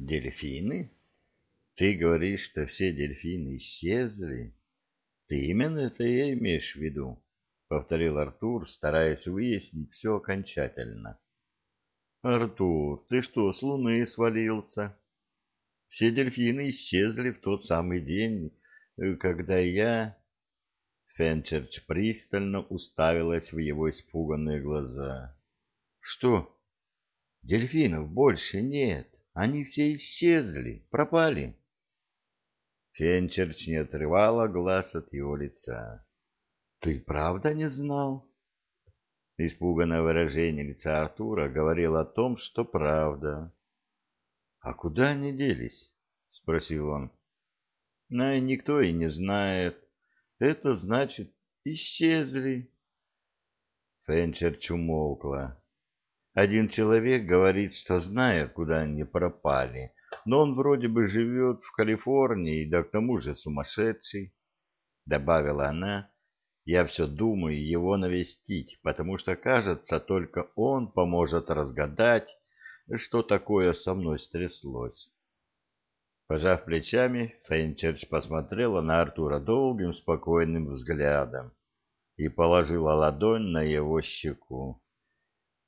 Дельфины? Ты говоришь, что все дельфины исчезли? Ты именно это и имеешь в виду? Повторил Артур, стараясь выяснить все окончательно. Артур, ты что, с луны свалился? Все дельфины исчезли в тот самый день, когда я... Фенчерч пристально уставилась в его испуганные глаза. — Что? Дельфинов больше нет. Они все исчезли, пропали. Фенчерч не отрывала глаз от его лица. — Ты правда не знал? Испуганное выражение лица Артура говорило о том, что правда. — А куда они делись? — спросил он. — Но никто и не знает. Это значит, исчезли. Фенчерч умолкла. Один человек говорит, что знает, куда они пропали, но он вроде бы живет в Калифорнии, да к тому же сумасшедший, — добавила она. Я все думаю его навестить, потому что, кажется, только он поможет разгадать, что такое со мной стряслось. Пожав плечами, Фенчерч посмотрела на Артура долгим, спокойным взглядом и положила ладонь на его щеку. —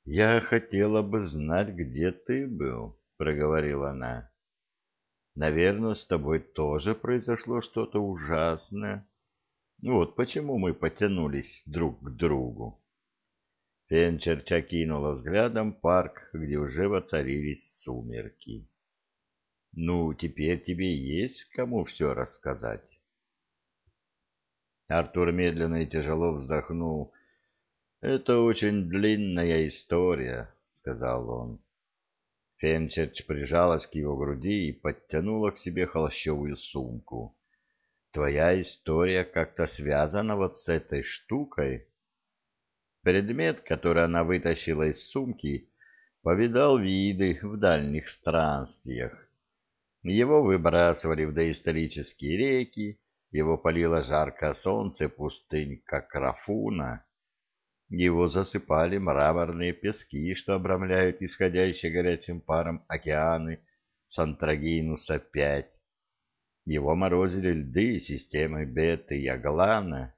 Я хотела бы знать, где ты был, — проговорила она. — Наверное, с тобой тоже произошло что-то ужасное. Вот почему мы потянулись друг к другу. Фенчерч окинула взглядом парк, где уже воцарились сумерки. — Ну, теперь тебе есть кому все рассказать. Артур медленно и тяжело вздохнул. «Это очень длинная история», — сказал он. Фенчерч прижалась к его груди и подтянула к себе холщовую сумку. «Твоя история как-то связана вот с этой штукой?» Предмет, который она вытащила из сумки, повидал виды в дальних странствиях. Его выбрасывали в доисторические реки, его палило жаркое солнце пустынь, как Рафуна. Его засыпали мраморные пески, что обрамляют исходящие горячим паром океаны Сантрагинуса-5. Его морозили льды системы Беты и Аглана.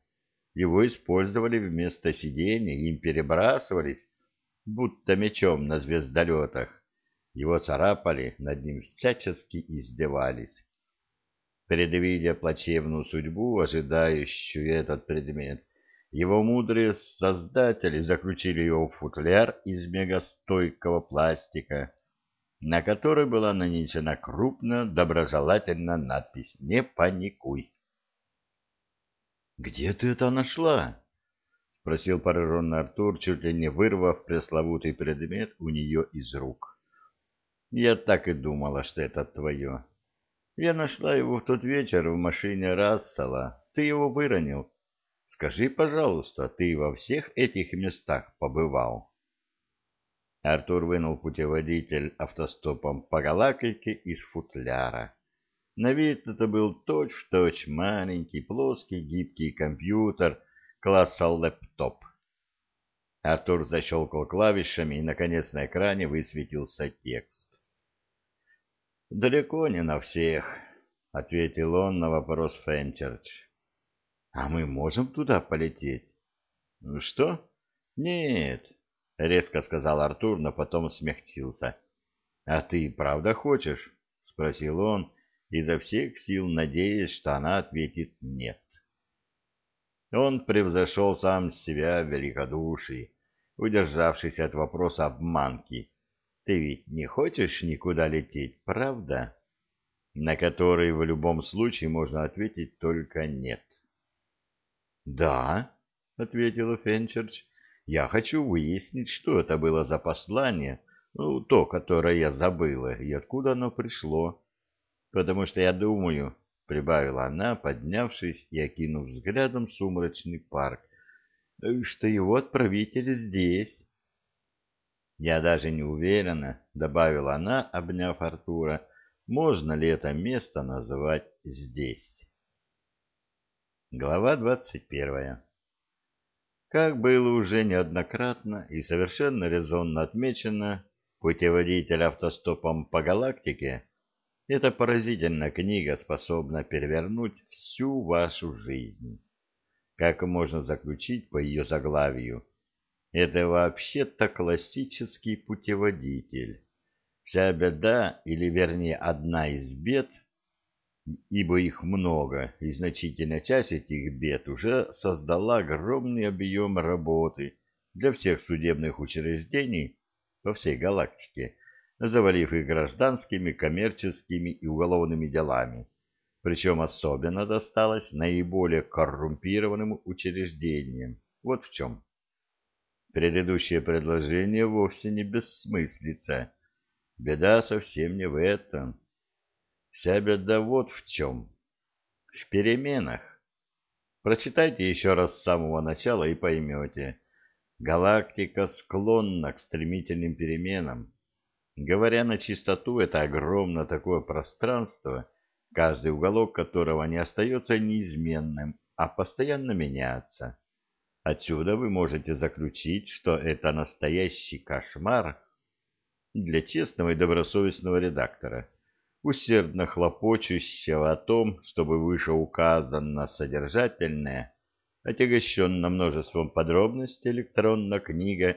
Его использовали вместо сидений, им перебрасывались, будто мечом на звездолетах. Его царапали, над ним всячески издевались. Предвидя плачевную судьбу, ожидающую этот предмет, его мудрые создатели заключили его в футляр из мегастойкого пластика, на который была нанесена крупно доброжелательно надпись «Не паникуй». «Где ты это нашла?» — спросил пораженный Артур, чуть ли не вырвав пресловутый предмет у нее из рук. «Я так и думала, что это твое. Я нашла его в тот вечер в машине Рассела. Ты его выронил. Скажи, пожалуйста, ты во всех этих местах побывал?» Артур вынул путеводитель автостопом по галактике из футляра. На вид это был точь-в-точь -точь маленький, плоский, гибкий компьютер класса лэптоп. Артур защелкал клавишами, и, наконец, на экране высветился текст. «Далеко не на всех», — ответил он на вопрос Фенчерч. А мы можем туда полететь? Ну что? Нет, резко сказал Артур, но потом смягчился. А ты правда хочешь? спросил он, изо всех сил надеясь, что она ответит нет. Он превзошел сам себя в великодушии, удержавшись от вопроса обманки. Ты ведь не хочешь никуда лететь, правда? На который в любом случае можно ответить только нет. «Да», — ответила Фенчерч, — «я хочу выяснить, что это было за послание, ну, то, которое я забыла, и откуда оно пришло. Потому что я думаю, — прибавила она, поднявшись и окинув взглядом сумрачный парк, — что его отправитель здесь». «Я даже не уверена», — добавила она, обняв Артура, — «можно ли это место называть здесь?» Глава двадцать первая. Как было уже неоднократно и совершенно резонно отмечено, путеводитель автостопом по галактике Эта поразительная книга способна перевернуть всю вашу жизнь. Как можно заключить по ее заглавию, это вообще-то классический путеводитель. Вся беда, или вернее одна из бед, ибо их много, и значительная часть этих бед уже создала огромный объем работы для всех судебных учреждений по всей галактике, завалив их гражданскими, коммерческими и уголовными делами. Причем особенно досталось наиболее коррумпированным учреждениям. Вот в чем. Предыдущее предложение вовсе не бессмыслица. Беда совсем не в этом. Вся беда вот в чем. В переменах. Прочитайте еще раз с самого начала и поймете. Галактика склонна к стремительным переменам. Говоря на чистоту, это огромно такое пространство, каждый уголок которого не остается неизменным, а постоянно меняется. Отсюда вы можете заключить, что это настоящий кошмар для честного и добросовестного редактора, усердно хлопочущего о том, чтобы вышеуказанно содержательное, отягощенно множеством подробностей электронная книга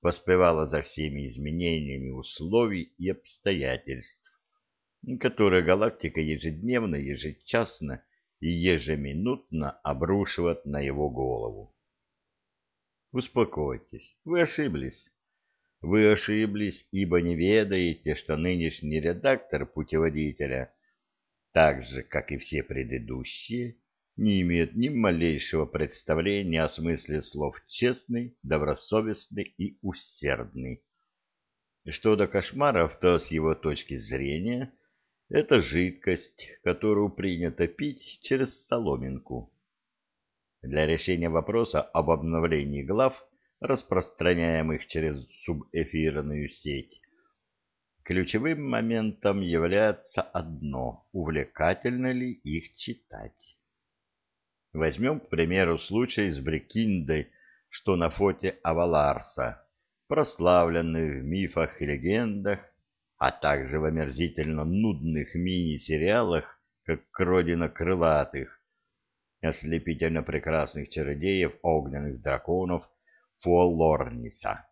поспевала за всеми изменениями условий и обстоятельств, которые галактика ежедневно, ежечасно и ежеминутно обрушивает на его голову. Успокойтесь, вы ошиблись. Вы ошиблись, ибо не ведаете, что нынешний редактор путеводителя, так же, как и все предыдущие, не имеет ни малейшего представления о смысле слов «честный», «добросовестный» и «усердный». Что до кошмаров, то с его точки зрения это жидкость, которую принято пить через соломинку. Для решения вопроса об обновлении глав, распространяемых через субэфирную сеть, ключевым моментом является одно – увлекательно ли их читать. Возьмем, к примеру, случай с Брекиндой, что на фоте Аваларса, прославленный в мифах и легендах, а также в омерзительно нудных мини-сериалах, как «Родина крылатых», ослепительно прекрасных чародеев, огненных драконов Фуоллорниса.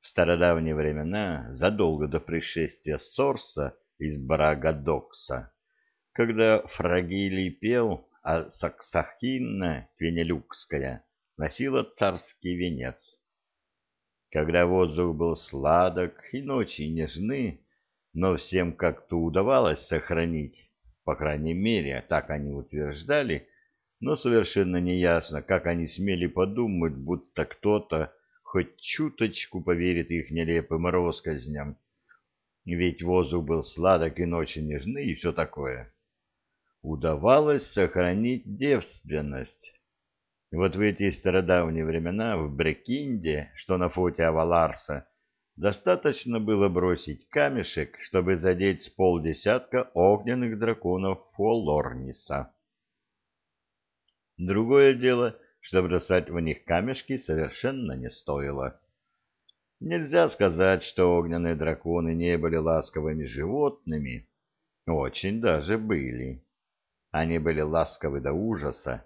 В стародавние времена, задолго до пришествия Сорса из Барагадокса, когда Фрагилий пел, а Саксахинна Твенелюкская носила царский венец. Когда воздух был сладок и ночи нежны, но всем как-то удавалось сохранить по крайней мере, так они утверждали, но совершенно неясно, как они смели подумать, будто кто-то хоть чуточку поверит их нелепым россказням. Ведь воздух был сладок и ночи нежны и все такое. Удавалось сохранить девственность. Вот в эти стародавние времена в Брекинде, что на фоте Аваларса, Достаточно было бросить камешек, чтобы задеть с полдесятка огненных драконов Фолорниса. Другое дело, что бросать в них камешки совершенно не стоило. Нельзя сказать, что огненные драконы не были ласковыми животными. Очень даже были. Они были ласковы до ужаса,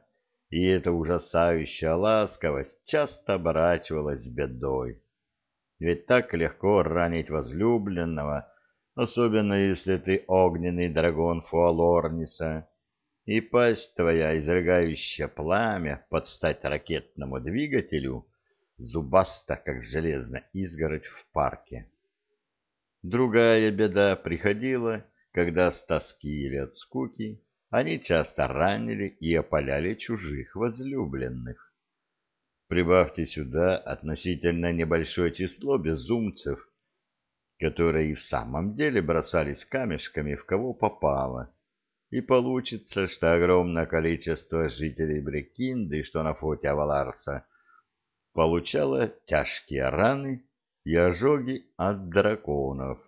и эта ужасающая ласковость часто оборачивалась бедой. Ведь так легко ранить возлюбленного, особенно если ты огненный драгон Фуалорниса, и пасть твоя, изрыгающая пламя под стать ракетному двигателю, зубаста, как железная изгородь в парке. Другая беда приходила, когда с тоски или от скуки они часто ранили и опаляли чужих возлюбленных. Прибавьте сюда относительно небольшое число безумцев, которые и в самом деле бросались камешками в кого попало, и получится, что огромное количество жителей Брекинды, что на фоте Аваларса, получало тяжкие раны и ожоги от драконов.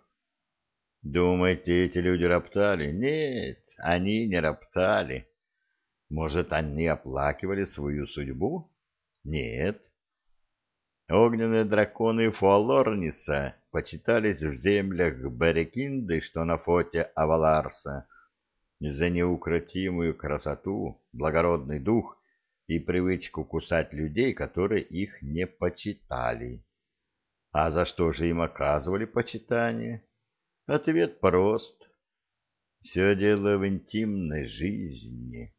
Думаете, эти люди роптали? Нет, они не роптали. Может, они оплакивали свою судьбу? Нет. Огненные драконы Фуалорниса почитались в землях Берекинды, что на фоте Аваларса, за неукротимую красоту, благородный дух и привычку кусать людей, которые их не почитали. А за что же им оказывали почитание? Ответ прост. Все дело в интимной жизни.